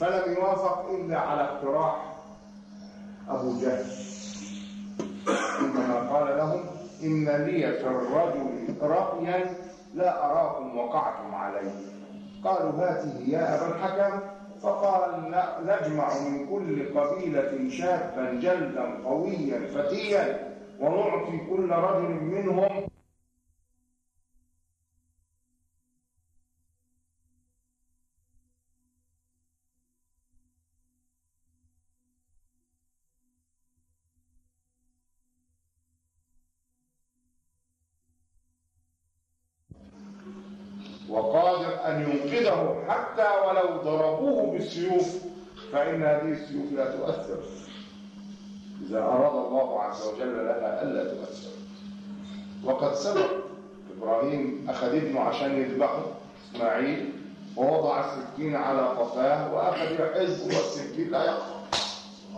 فلم يوافق إلا على اقتراح أبو جهل. عندما قال لهم إن لي في الرجل رأيا لا أراكم وقعتم عليه. قالوا هاته يا أبا الحكم. فقال نجمع من كل قبيلة شابا جلدا قويا فتيا ونعطي كل رجل منهم فإن هذه السيوف لا تؤثر. إذا أراد الله عز وجل لها ألا تؤثر. وقد سبق إبراهيم أخذ ابنه عشان يذبحه إسماعيل ووضع السكين على قفاه وأخذ يحز والسكين لا يقطع.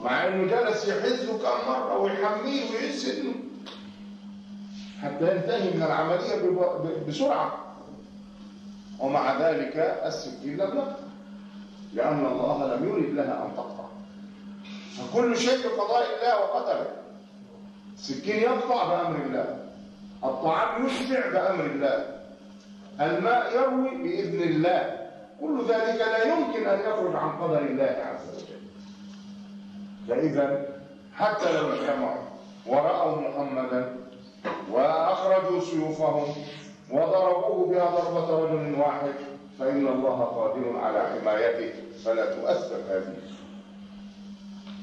مع أنه جلس يحزه كم مرة ويحميه ابنه حتى ينتهي من العملية بسرعة. ومع ذلك السكين لم يقطع لأن الله لم يرد لها أن تقطع. فكل شيء بقضاء الله وقدره. السكين يقطع بأمر الله. الطعام يشبع بأمر الله. الماء يروي بإذن الله. كل ذلك لا يمكن أن يخرج عن قدر الله عز وجل. فإذا حتى لو اجتمعوا ورأوا محمدا وأخرجوا سيوفهم وضربوه بها ضربة رجل واحد فإن الله قادر على حمايته فلا تؤثر هذه.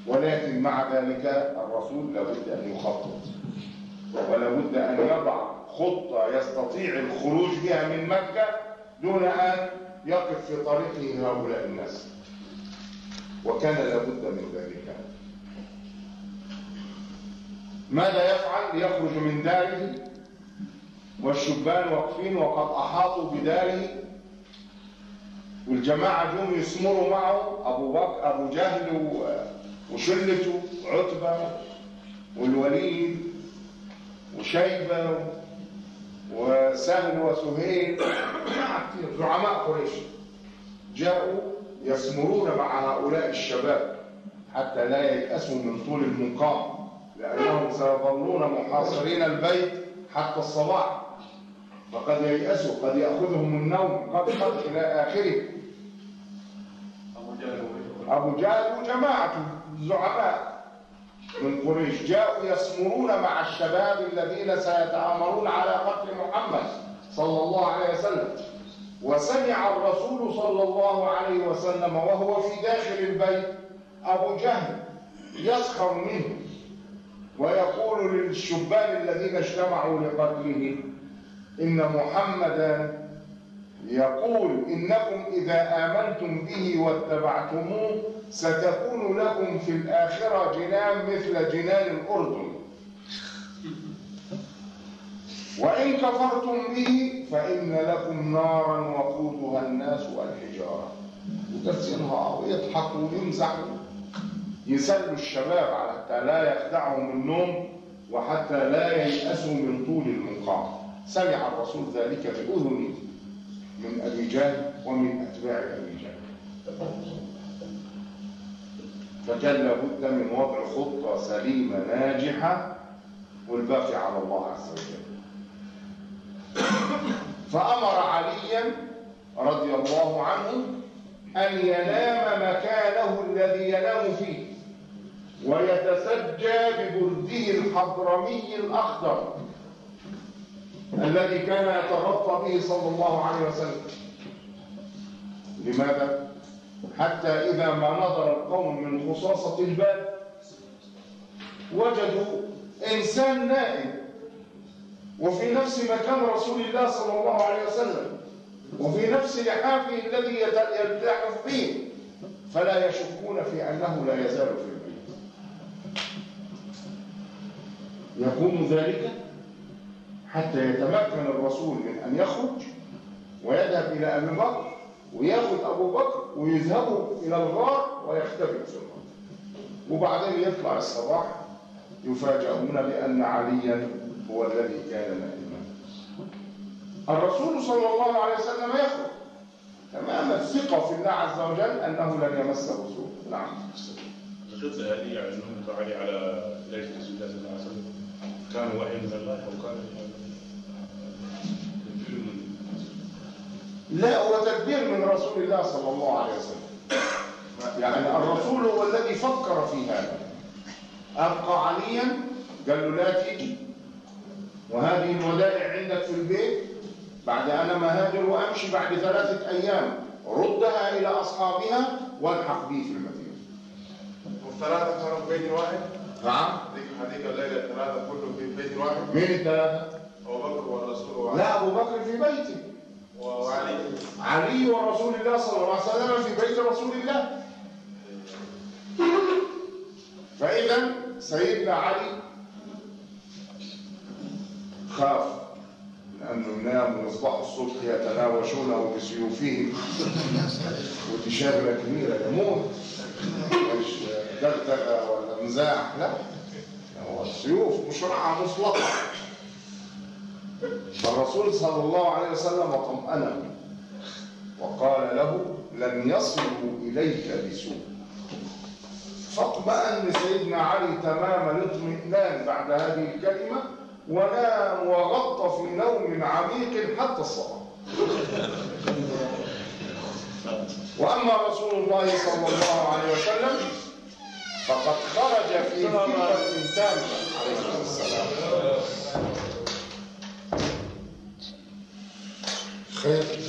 ولكن مع ذلك الرسول لابد أن يخطط ولابد أن يضع خطة يستطيع الخروج بها من مكة دون أن يقف في طريقه هؤلاء الناس. وكان لابد من ذلك. ماذا يفعل؟ ليخرج من داره والشبان واقفين وقد أحاطوا بداره والجماعة جم يسمروا معه أبو, بكر أبو جهل وشلته عتبة والوليد وشيبة وسهل وسهيل زعماء قريش. جاءوا يسمرون مع هؤلاء الشباب حتى لا ييأسوا من طول المقام لأنهم سيظلون محاصرين البيت حتى الصباح. فقد ييأسوا قد يأخذهم النوم قد قد إلى آخره. أبو جهل وجماعته الزعماء من قريش جاءوا يسمرون مع الشباب الذين سيتآمرون على قتل محمد صلى الله عليه وسلم. وسمع الرسول صلى الله عليه وسلم وهو في داخل البيت أبو جهل يسخر منه ويقول للشبان الذين اجتمعوا لقتله إن محمدا يقول إنكم إذا آمنتم به واتبعتموه ستكون لكم في الآخرة جنان مثل جنان الأردن. وإن كفرتم به فإن لكم نارا وقودها الناس والحجارة. يدسنها ويضحكوا ويمزحوا يسلوا الشباب حتى لا يخدعهم النوم وحتى لا ييأسوا من طول المقام. سمع الرسول ذلك بأذنه. من أبي جهل ومن أتباع أبي جهل. فكان لابد من وضع خطة سليمة ناجحة والباقي على الله عز وجل. فأمر عليا رضي الله عنه أن ينام مكانه الذي ينام فيه ويتسجى ببرده الحضرمي الأخضر. الذي كان يتغطى به صلى الله عليه وسلم. لماذا؟ حتى إذا ما نظر القوم من خصاصة الباب وجدوا إنسان نائم وفي نفس مكان رسول الله صلى الله عليه وسلم وفي نفس لحافه الذي يلتحف به فلا يشكون في أنه لا يزال في البيت. يكون ذلك؟ حتى يتمكن الرسول من أن يخرج ويذهب إلى أبي بكر ويأخذ أبو بكر ويذهبوا إلى الغار ويختبئوا في الغار. وبعدين يطلع الصباح يفاجئون بأن عليا هو الذي كان نائما. الرسول صلى الله عليه وسلم يخرج. تمام الثقة في الله عز وجل أنه لن يمسه سوء. نعم. القصة هذه يعني علي على ليش رسول الله صلى الله عليه وسلم. كان وحي من الله أو كان لا هو تدبير من رسول الله صلى الله عليه وسلم. يعني الرسول هو الذي فكر في هذا. أبقى عليا؟ قال له لا تيجي. وهذه الودائع عندك في البيت؟ بعد أنا مهاجر وأمشي بعد ثلاثة أيام. ردها إلى أصحابها وألحق بي في المدينة. والثلاثة كانوا في بيت واحد؟ نعم. هذيك الليلة الثلاثة كلهم في بيت واحد؟ مين الثلاثة؟ أبو بكر والرسول. وعلي لا أبو بكر في بيته. وعلي. علي ورسول الله صلى الله عليه وسلم في بيت رسول الله. فإذا سيدنا علي خاف لأنه نام ويصبحوا الصبح يتناوشونه بسيوفهم ودي شغلة كبيرة يموت مش دغدغة ولا مزاح. لا هو السيوف مشرعة مطلقة فالرسول صلى الله عليه وسلم طمأنه وقال له لن يصلوا إليك بسوء. فاطمأن سيدنا علي تمام الاطمئنان بعد هذه الكلمة ونام وغط في نوم عميق حتى الصباح وأما رسول الله صلى الله عليه وسلم فقد خرج في ثقة تامة عليه السلام 很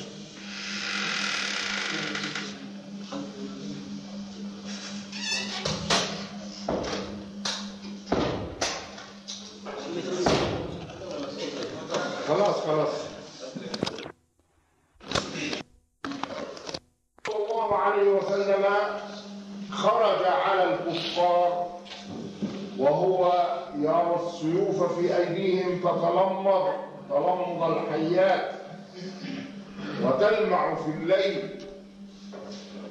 وتلمع في الليل.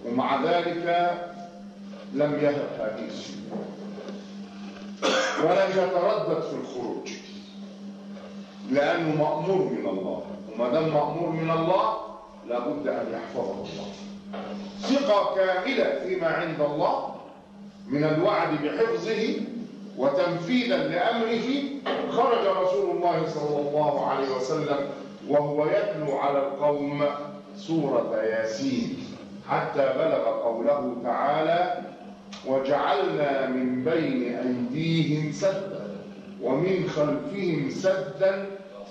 ومع ذلك لم يهب السيوف. ولم يتردد في الخروج. لأنه مأمور من الله. وما دام مأمور من الله لابد أن يحفظه الله. ثقة كاملة فيما عند الله من الوعد بحفظه وتنفيذا لأمره خرج رسول الله صلى الله عليه وسلم وهو يتلو على القوم سورة ياسين حتى بلغ قوله تعالى وجعلنا من بين أيديهم سدا ومن خلفهم سدا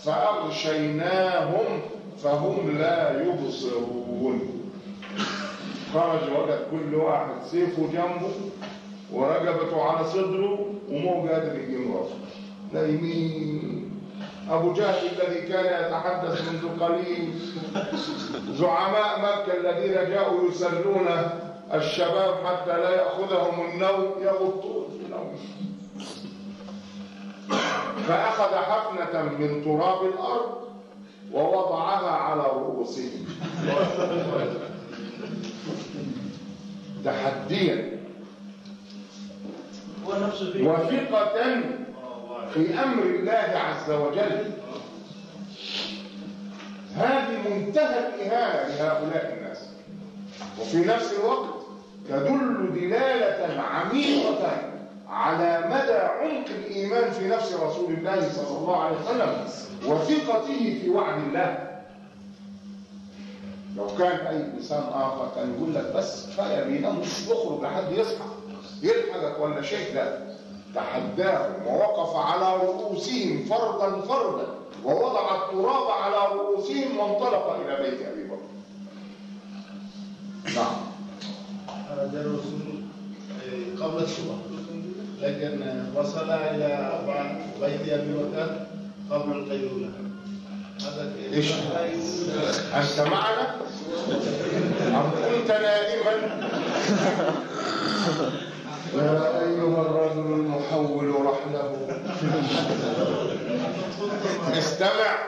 فأغشيناهم فهم لا يبصرون. خرج وجد كل واحد سيفه جنبه ورقبته على صدره ومو قادر يجيب رأسه. لا يمين. أبو جهل الذي كان يتحدث منذ قليل. زعماء مكة الذين جاءوا يسلون الشباب حتى لا يأخذهم النوم يغطون في النوم فأخذ حفنة من تراب الأرض ووضعها على رؤوسهم. تحديا. وثقة في أمر الله عز وجل. هذه منتهى الإهانة لهؤلاء الناس. وفي نفس الوقت تدل دلالة عميقة على مدى عمق الإيمان في نفس رسول الله صلى الله عليه وسلم وثقته في وعد الله. لو كان أي إنسان آخر كان يقول لك بس كفاية بينام مش يخرج لحد يصحى يلحقك ولا شيء لا. تحداهم ووقف على رؤوسهم فردا فردا ووضع التراب على رؤوسهم وانطلق إلى بيت أبي بكر. نعم. هذا الرسول قبل الصبح. لكن وصل إلى بيت أبي بكر قبل القيلولة؟ إيش؟ أنت معنا أم كنت نائما؟ يا أيها الرجل المحول رحله. استمع.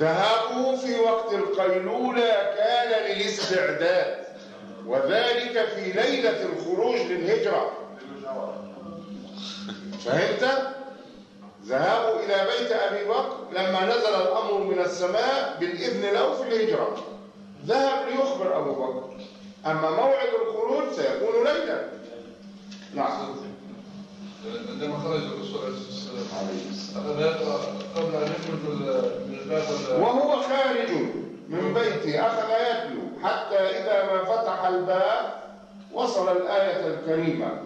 ذهابه في وقت القيلولة كان للاستعداد وذلك في ليلة الخروج للهجرة. فهمت؟ ذهابوا إلى بيت أبي بكر لما نزل الأمر من السماء بالإذن له في الهجرة. ذهب ليخبر أبو بكر. أما موعد الخروج سيكون ليلا. نعم. عندما خرج الرسول عليه الصلاة والسلام عليه السلام قبل أن يخرج من الباب وهو خارج من بيته أخذ يتلو حتى إذا ما فتح الباب وصل الآية الكريمة.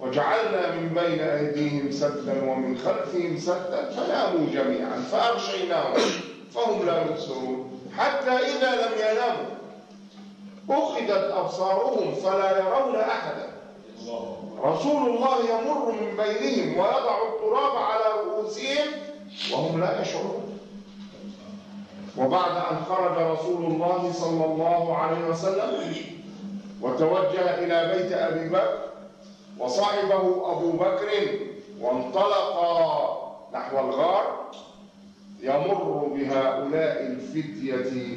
وجعلنا من بين أيديهم سدا ومن خلفهم سدا فناموا جميعا فأغشيناهم فهم لا يبصرون حتى إذا لم يناموا. أخذت أبصارهم فلا يرون أحدا. رسول الله يمر من بينهم ويضع التراب على رؤوسهم وهم لا يشعرون. وبعد أن خرج رسول الله صلى الله عليه وسلم وتوجه إلى بيت أبي بكر وصحبه أبو بكر وانطلقا نحو الغار يمر بهؤلاء الفتية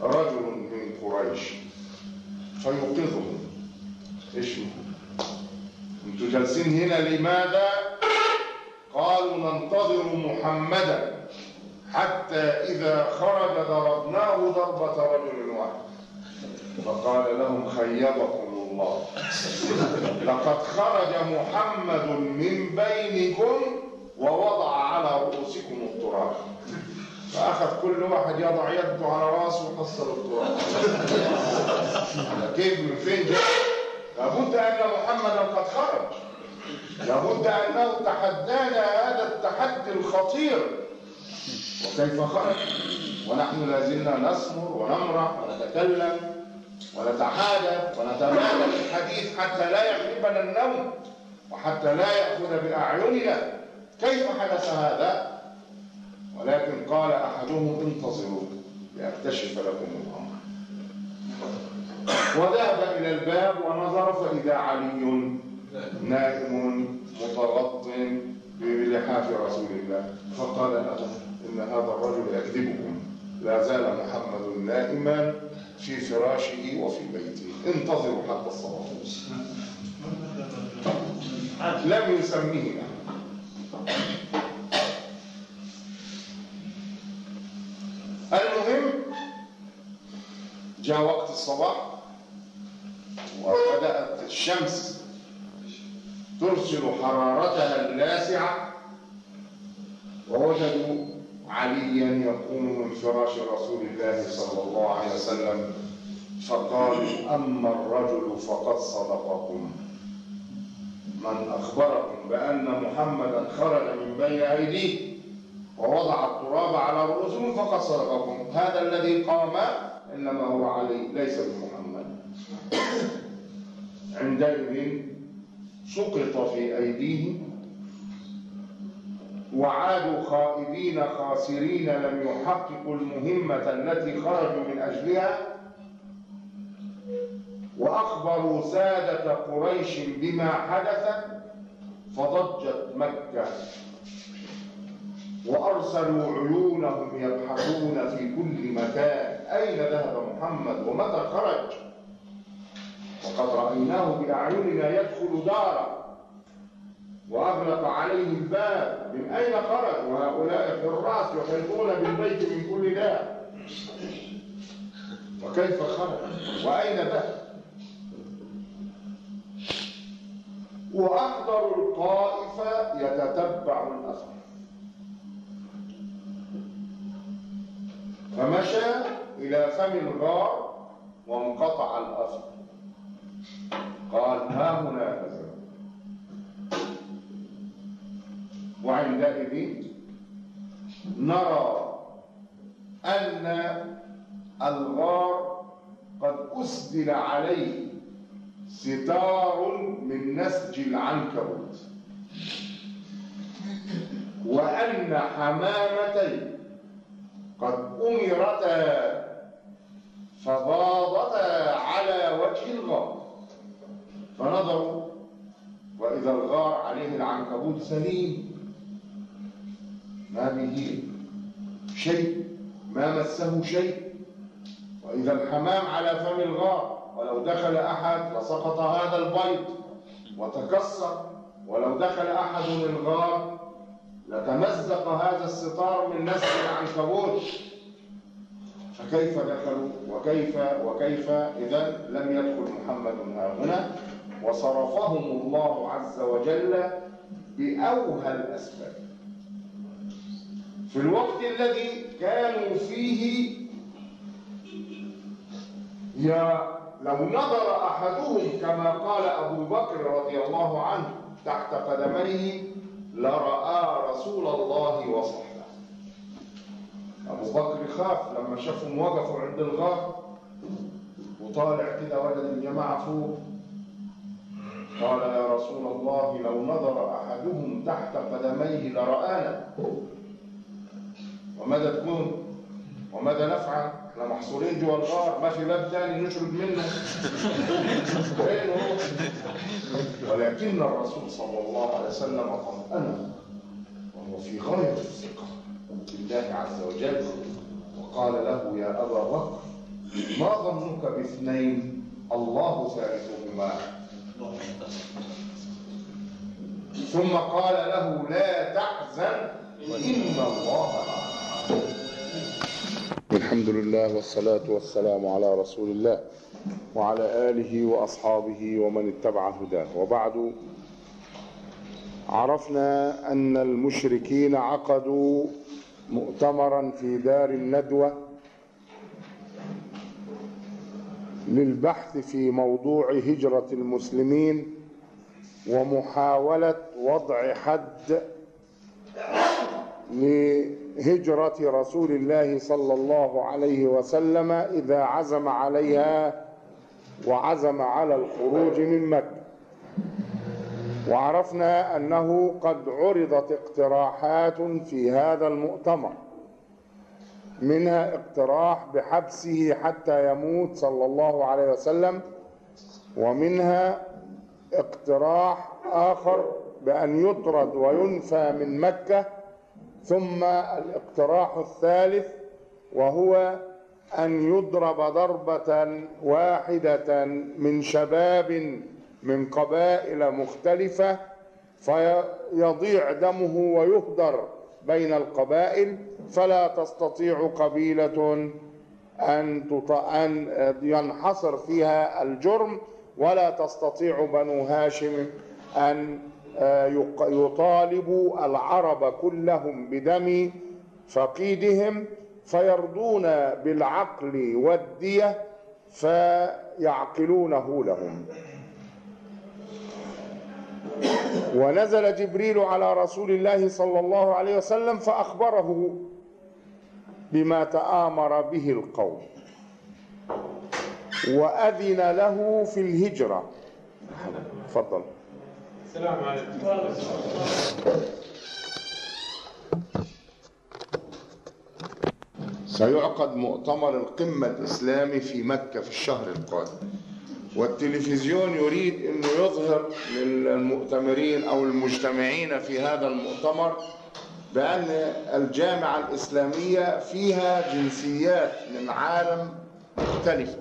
رجل من قريش. فيوقظهم. إيش أنتوا جالسين هنا لماذا؟ قالوا ننتظر محمدا حتى إذا خرج ضربناه ضربة رجل واحد. فقال لهم خيبكم الله. لقد خرج محمد من بينكم ووضع على رؤوسكم التراب. فأخذ كل واحد يضع يده على رأسه وحصل التراب. كيف من فين جاء؟ لابد أن محمدا قد خرج. لابد أنه تحدانا هذا التحدي الخطير. وكيف خرج؟ ونحن لازلنا نصبر ونمرح ونتكلم ونتحادث ونتمادى في الحديث حتى لا يغلبنا النوم وحتى لا يأخذ بأعيننا. كيف حدث هذا؟ ولكن قال أحدهم انتظروا لأكتشف لكم الأمر. وذهب إلى الباب ونظر فإذا علي نائم متغط بلحاف رسول الله. فقال له إن هذا الرجل يكذبكم. لا زال محمد نائما في فراشه وفي بيته. انتظروا حتى الصلاة. لم يسميه المهم جاء وقت الصباح. الشمس ترسل حرارتها اللاسعة ووجدوا عليا يقوم من فراش رسول الله صلى الله عليه وسلم فقالوا أما الرجل فقد صدقكم. من أخبركم بأن محمدا خرج من بين أيديه ووضع التراب على رؤوسهم فقد صدقكم. هذا الذي قام إنما هو علي ليس بمحمد. عندئذ سقط في أيديهم وعادوا خائبين خاسرين لم يحققوا المهمة التي خرجوا من أجلها وأخبروا سادة قريش بما حدث فضجت مكة وأرسلوا عيونهم يبحثون في كل مكان أين ذهب محمد ومتى خرج؟ وقد رأيناه بأعيننا يدخل دارا. وأغلق عليه الباب. من أين خرج؟ وهؤلاء حراس يحيطون بالبيت من كل دار وكيف خرج؟ وأين ذهب وأحضر الطائفة يتتبع الأثر فمشى إلى فم الغار وانقطع الأثر قال ها هنا نزل وعندئذ نرى أن الغار قد أسدل عليه ستار من نسج العنكبوت. وأن حمامتين قد أمرتا فضاضتا على وجه الغار فنظروا وإذا الغار العنكبوت سليم ما به شيء ما مسه شيء. وإذا الحمام على فم الغار ولو دخل أحد لسقط هذا البيض وتكسر. ولو دخل أحد الغار لتمزق هذا الستار من نسل العنكبوت. فكيف دخلوا؟ وكيف وكيف إذا لم يدخل محمد ها هنا؟ وصرفهم الله عز وجل بأوهى الأسباب في الوقت الذي كانوا فيه يا لو نظر أحدهم كما قال أبو بكر رضي الله عنه تحت قدميه لرأى رسول الله وصحبه. أبو بكر خاف لما شافهم وقفوا عند الغار وطالع كده وجد الجماعة فوق. قال يا رسول الله لو نظر أحدهم تحت قدميه لرآنا. وماذا تكون؟ وماذا نفعل؟ إحنا محصورين جوا الغار. ما في باب تاني نشرب منه. ولكن الرسول صلى الله عليه وسلم طمأنه وهو في غاية الثقة بالله عز وجل. وقال له يا أبا بكر ما ظنك باثنين؟ الله ثالثهما. ثم قال له لا تحزن إن الله الحمد لله والصلاة والسلام على رسول الله وعلى آله وأصحابه ومن اتبع هداه. وبعد عرفنا أن المشركين عقدوا مؤتمرا في دار الندوة للبحث في موضوع هجرة المسلمين ومحاولة وضع حد لهجرة رسول الله صلى الله عليه وسلم إذا عزم عليها وعزم على الخروج من مكة. وعرفنا أنه قد عرضت اقتراحات في هذا المؤتمر. منها اقتراح بحبسه حتى يموت صلى الله عليه وسلم ومنها اقتراح آخر بأن يطرد وينفى من مكة ثم الاقتراح الثالث وهو أن يضرب ضربة واحدة من شباب من قبائل مختلفة فيضيع دمه ويهدر. بين القبائل فلا تستطيع قبيلة أن ينحصر فيها الجرم ولا تستطيع بنو هاشم أن يطالبوا العرب كلهم بدم فقيدهم فيرضون بالعقل والدية فيعقلونه لهم. ونزل جبريل على رسول الله صلى الله عليه وسلم فأخبره بما تآمر به القوم وأذن له في الهجرة. تفضل. السلام عليكم سيعقد مؤتمر القمة الإسلامي في مكة في الشهر القادم. والتلفزيون يريد أنه يظهر للمؤتمرين أو المجتمعين في هذا المؤتمر بأن الجامعة الإسلامية فيها جنسيات من عالم مختلفة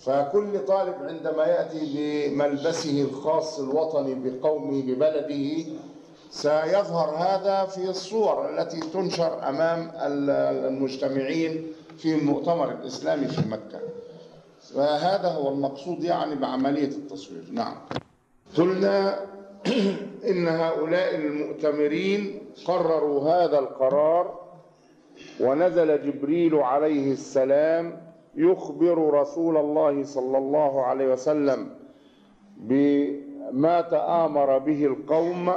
فكل طالب عندما يأتي بملبسه الخاص الوطني بقومه ببلده سيظهر هذا في الصور التي تنشر أمام المجتمعين في المؤتمر الإسلامي في مكة. فهذا هو المقصود يعني بعملية التصوير. نعم. قلنا إن هؤلاء المؤتمرين قرروا هذا القرار ونزل جبريل عليه السلام يخبر رسول الله صلى الله عليه وسلم بما تآمر به القوم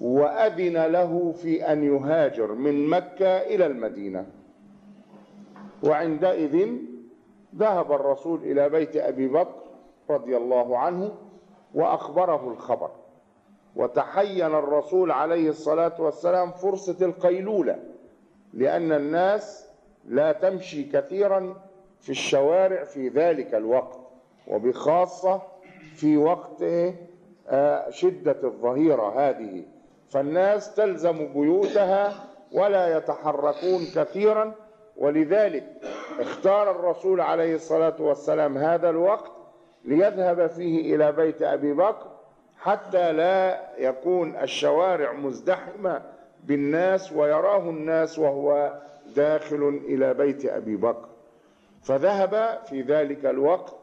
وأذن له في أن يهاجر من مكة إلى المدينة. وعندئذ ذهب الرسول إلى بيت أبي بكر رضي الله عنه وأخبره الخبر. وتحين الرسول عليه الصلاة والسلام فرصة القيلولة لأن الناس لا تمشي كثيرا في الشوارع في ذلك الوقت وبخاصة في وقت شدة الظهيرة هذه. فالناس تلزم بيوتها ولا يتحركون كثيرا ولذلك اختار الرسول عليه الصلاة والسلام هذا الوقت ليذهب فيه إلى بيت أبي بكر حتى لا يكون الشوارع مزدحمة بالناس ويراه الناس وهو داخل إلى بيت أبي بكر. فذهب في ذلك الوقت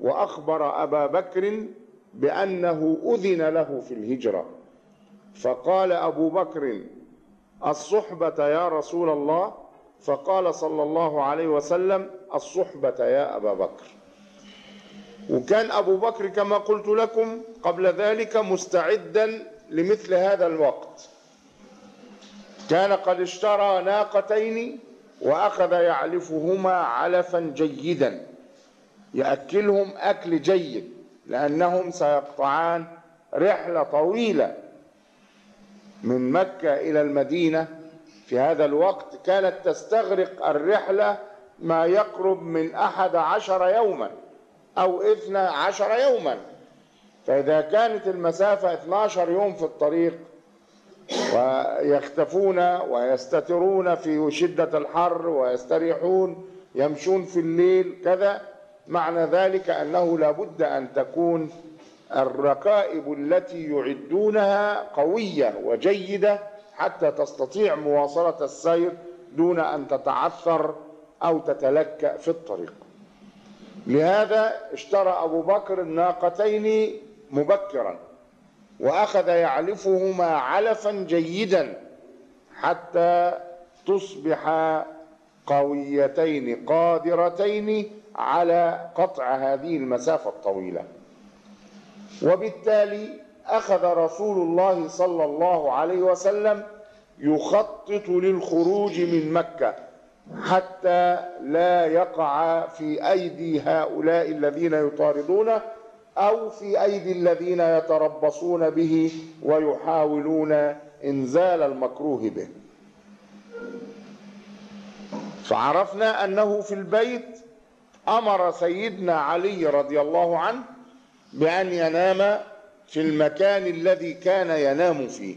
وأخبر أبا بكر بأنه أذن له في الهجرة. فقال أبو بكر الصحبة يا رسول الله فقال صلى الله عليه وسلم الصحبة يا أبا بكر. وكان أبو بكر كما قلت لكم قبل ذلك مستعدا لمثل هذا الوقت. كان قد اشترى ناقتين وأخذ يعلفهما علفا جيدا يأكلهم أكل جيد لأنهم سيقطعان رحلة طويلة من مكة إلى المدينة في هذا الوقت كانت تستغرق الرحلة ما يقرب من أحد عشر يوما أو إثنى عشر يوما. فإذا كانت المسافة 12 يوم في الطريق ويختفون ويستترون في شدة الحر ويستريحون يمشون في الليل كذا معنى ذلك أنه لابد أن تكون الركائب التي يعدونها قوية وجيدة حتى تستطيع مواصلة السير دون أن تتعثر أو تتلكأ في الطريق. لهذا اشترى أبو بكر الناقتين مبكرا وأخذ يعلفهما علفا جيدا حتى تصبح قويتين قادرتين على قطع هذه المسافة الطويلة. وبالتالي أخذ رسول الله صلى الله عليه وسلم يخطط للخروج من مكة حتى لا يقع في أيدي هؤلاء الذين يطاردونه أو في أيدي الذين يتربصون به ويحاولون إنزال المكروه به. فعرفنا أنه في البيت أمر سيدنا علي رضي الله عنه بأن ينام في المكان الذي كان ينام فيه.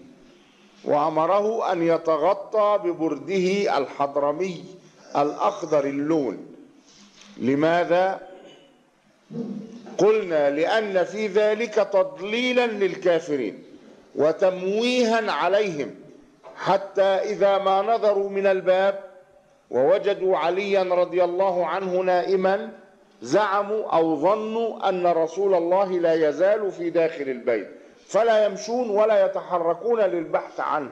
وأمره أن يتغطى ببرده الحضرمي الأخضر اللون. لماذا؟ قلنا لأن في ذلك تضليلا للكافرين وتمويها عليهم. حتى إذا ما نظروا من الباب ووجدوا عليا رضي الله عنه نائما زعموا أو ظنوا أن رسول الله لا يزال في داخل البيت فلا يمشون ولا يتحركون للبحث عنه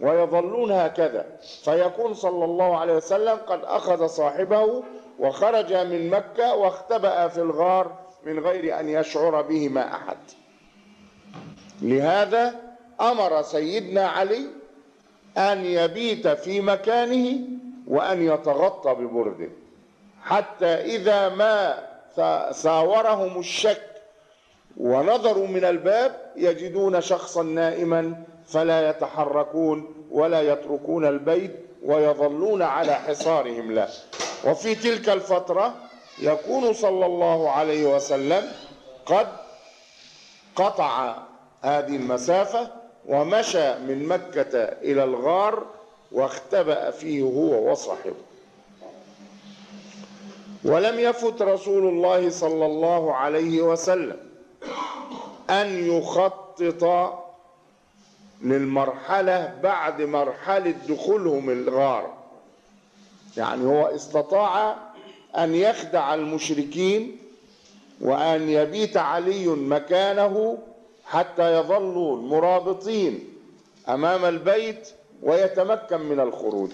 ويظلون هكذا. فيكون صلى الله عليه وسلم قد أخذ صاحبه وخرج من مكة واختبأ في الغار من غير أن يشعر بهما أحد. لهذا أمر سيدنا علي أن يبيت في مكانه وأن يتغطى ببرده. حتى إذا ما ساورهم الشك ونظروا من الباب يجدون شخصا نائما فلا يتحركون ولا يتركون البيت ويظلون على حصارهم له وفي تلك الفترة يكون صلى الله عليه وسلم قد قطع هذه المسافة ومشى من مكة إلى الغار واختبأ فيه هو وصاحبه. ولم يفت رسول الله صلى الله عليه وسلم أن يخطط للمرحلة بعد مرحلة دخولهم الغار. يعني هو استطاع أن يخدع المشركين وأن يبيت علي مكانه حتى يظلوا المرابطين أمام البيت ويتمكن من الخروج.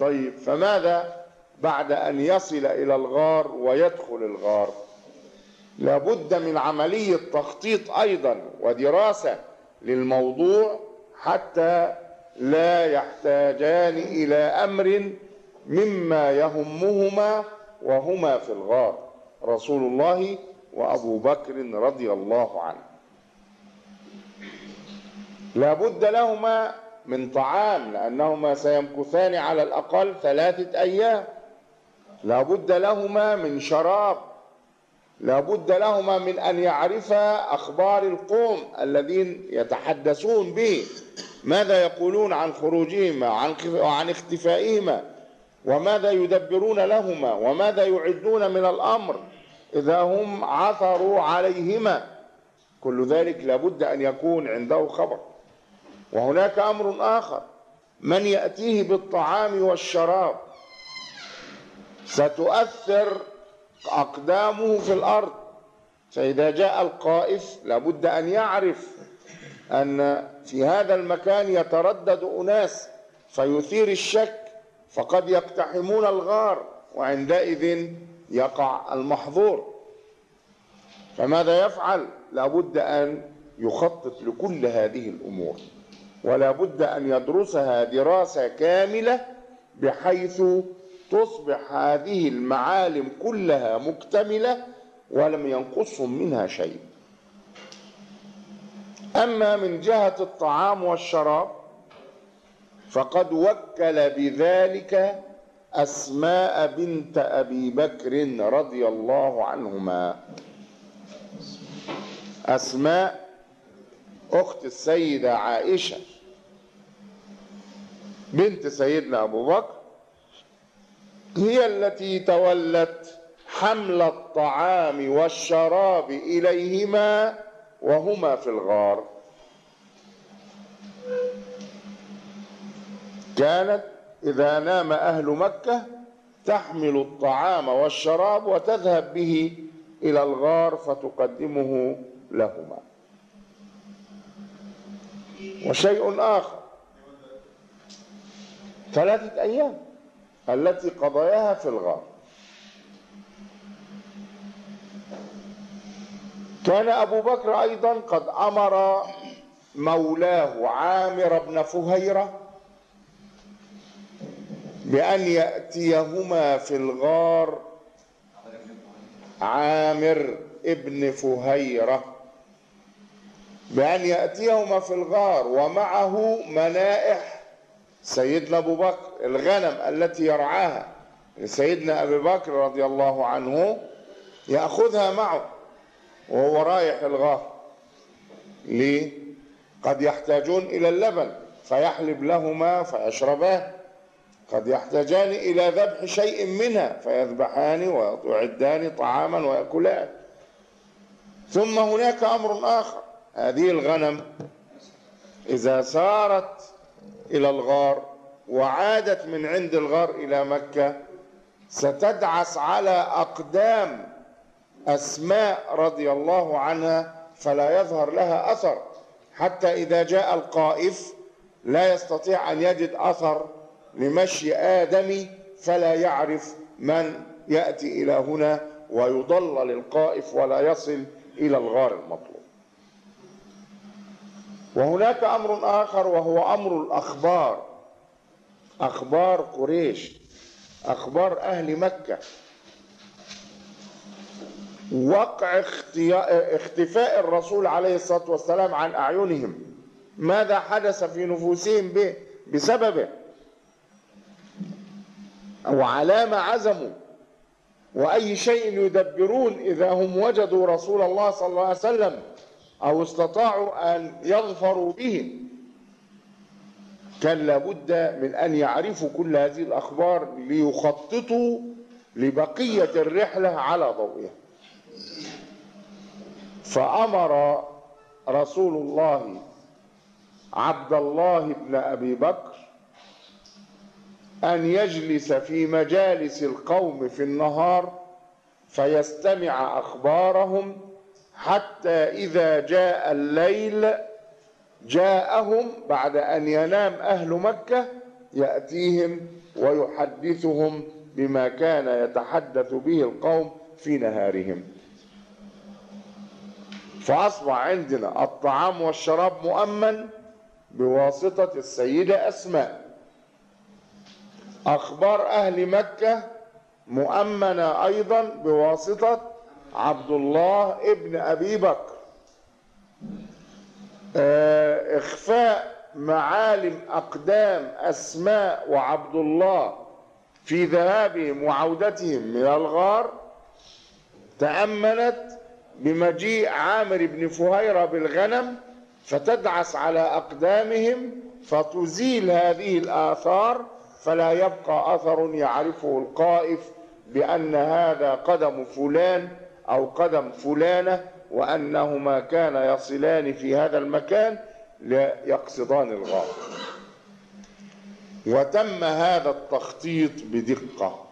طيب فماذا بعد أن يصل إلى الغار ويدخل الغار. لابد من عملية تخطيط أيضا ودراسة للموضوع حتى لا يحتاجان إلى أمر مما يهمهما وهما في الغار. رسول الله وأبو بكر رضي الله عنه. لابد لهما من طعام لأنهما سيمكثان على الأقل ثلاثة أيام. لابد لهما من شراب. لابد لهما من أن يعرفا أخبار القوم الذين يتحدثون به. ماذا يقولون عن خروجهما وعن اختفائهما؟ وماذا يدبرون لهما؟ وماذا يعدون من الأمر إذا هم عثروا عليهما؟ كل ذلك لابد أن يكون عنده خبر. وهناك أمر آخر. من يأتيه بالطعام والشراب؟ ستؤثر أقدامه في الأرض. فإذا جاء القائف لابد أن يعرف أن في هذا المكان يتردد أناس فيثير الشك فقد يقتحمون الغار وعندئذ يقع المحظور. فماذا يفعل؟ لابد أن يخطط لكل هذه الأمور ولا بد أن يدرسها دراسة كاملة بحيث تصبح هذه المعالم كلها مكتملة ولم ينقصهم منها شيء. أما من جهة الطعام والشراب فقد وكل بذلك أسماء بنت أبي بكر رضي الله عنهما. أسماء أخت السيدة عائشة بنت سيدنا أبو بكر هي التي تولت حمل الطعام والشراب إليهما وهما في الغار. كانت إذا نام أهل مكة تحمل الطعام والشراب وتذهب به إلى الغار فتقدمه لهما. وشيء آخر. ثلاثة أيام. التي قضيها في الغار. كان أبو بكر أيضا قد أمر مولاه عامر بن فهيرة بأن يأتيهما في الغار عامر ابن فهيرة بأن يأتيهما في الغار ومعه منائح سيدنا أبو بكر الغنم التي يرعاها سيدنا أبي بكر رضي الله عنه يأخذها معه وهو رايح الغار ليه؟ قد يحتاجون إلى اللبن فيحلب لهما فيشرباه قد يحتاجان إلى ذبح شيء منها فيذبحان ويعدان طعاما ويأكلان ثم هناك أمر آخر هذه الغنم إذا سارت إلى الغار وعادت من عند الغار إلى مكة. ستدعس على أقدام أسماء رضي الله عنها فلا يظهر لها أثر. حتى إذا جاء القائف لا يستطيع أن يجد أثر لمشي آدمي فلا يعرف من يأتي إلى هنا ويضلل القائف ولا يصل إلى الغار المطلوب. وهناك أمر آخر وهو أمر الأخبار. أخبار قريش. أخبار أهل مكة. وقع اختفاء الرسول عليه الصلاة والسلام عن أعينهم. ماذا حدث في نفوسهم به بسببه؟ وعلى ما عزموا. وأي شيء يدبرون إذا هم وجدوا رسول الله صلى الله عليه وسلم أو استطاعوا أن يظفروا به كان لابد من أن يعرفوا كل هذه الأخبار ليخططوا لبقية الرحلة على ضوئها. فأمر رسول الله عبد الله بن أبي بكر أن يجلس في مجالس القوم في النهار فيستمع أخبارهم حتى إذا جاء الليل جاءهم بعد أن ينام أهل مكة يأتيهم ويحدثهم بما كان يتحدث به القوم في نهارهم. فأصبح عندنا الطعام والشراب مؤمن بواسطة السيدة أسماء. أخبار أهل مكة مؤمنة أيضا بواسطة عبد الله ابن أبي بكر. آه، إخفاء معالم أقدام أسماء وعبد الله في ذهابهم وعودتهم من الغار تأمنت بمجيء عامر بن فهيرة بالغنم فتدعس على أقدامهم فتزيل هذه الآثار فلا يبقى أثر يعرفه القائف بأن هذا قدم فلان أو قدم فلانة وأنهما كان يصلان في هذا المكان ليقصدان الغار. وتم هذا التخطيط بدقة.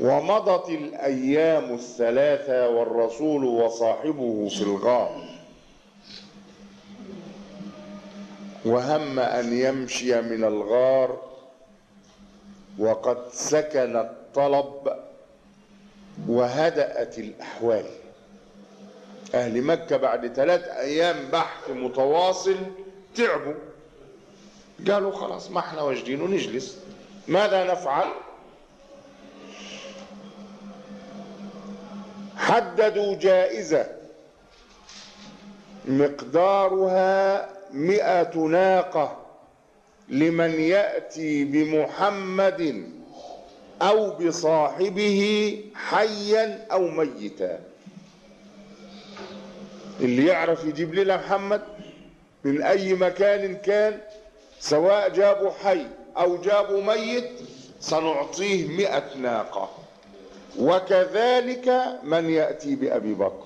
ومضت الأيام الثلاثة والرسول وصاحبه في الغار. وهم أن يمشي من الغار وقد سكن الطلب وهدأت الأحوال. أهل مكة بعد ثلاث أيام بحث متواصل تعبوا. قالوا خلاص ما إحنا واجدين ونجلس. ماذا نفعل؟ حددوا جائزة. مقدارها مئة ناقة لمن يأتي بمحمد أو بصاحبه حيا أو ميتا. اللي يعرف يجيب لنا محمد من أي مكان كان سواء جابوا حي أو جابوا ميت سنعطيه مئة ناقة. وكذلك من يأتي بأبي بكر.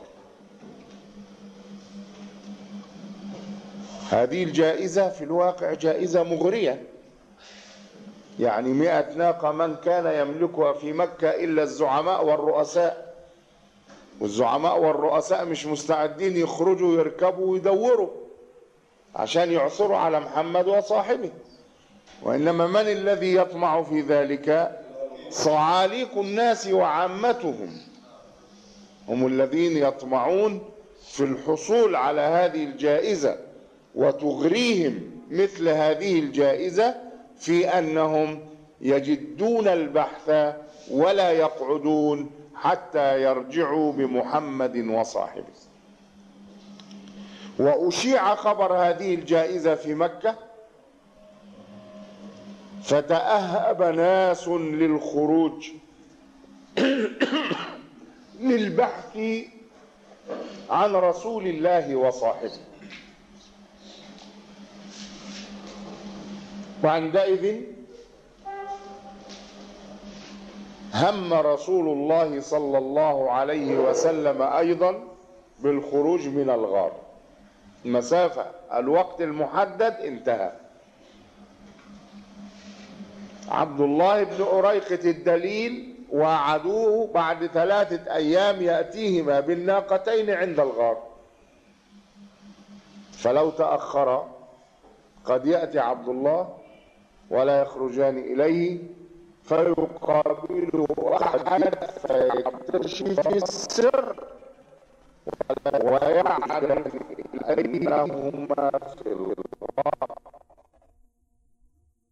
هذه الجائزة في الواقع جائزة مغرية. يعني مئة ناقة من كان يملكها في مكة إلا الزعماء والرؤساء. والزعماء والرؤساء مش مستعدين يخرجوا يركبوا ويدوروا عشان يعثروا على محمد وصاحبه. وإنما من الذي يطمع في ذلك؟ صعاليك الناس وعامتهم. هم الذين يطمعون في الحصول على هذه الجائزة وتغريهم مثل هذه الجائزة في أنهم يجدون البحث ولا يقعدون حتى يرجعوا بمحمد وصاحبه. وأشيع خبر هذه الجائزة في مكة فتأهب ناس للخروج للبحث عن رسول الله وصاحبه. وعندئذ هم رسول الله صلى الله عليه وسلم أيضا بالخروج من الغار. المسافة الوقت المحدد انتهى. عبد الله بن أريقة الدليل وعدوه بعد ثلاثة أيام يأتيهما بالناقتين عند الغار. فلو تأخر قد يأتي عبد الله ولا يخرجان إليه فيقابله أحد فيكتشف السر ويعلم أنهما في الغار.